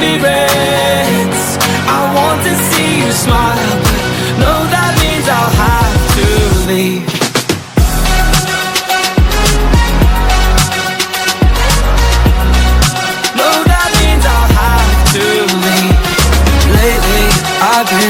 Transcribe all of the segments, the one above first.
spirits. I want to see you smile But no, that means I'll have to leave. No, that means I'll have to leave. Lately, I've been,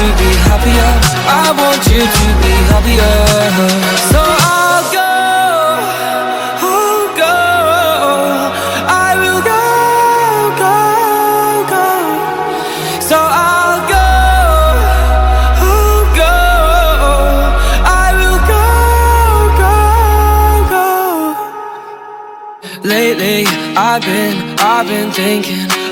to be happier. I want you to be happier. So I'll go, oh go, I will go, go, go. So I'll go, oh go, I will go, go, go. Lately, I've been, I've been thinking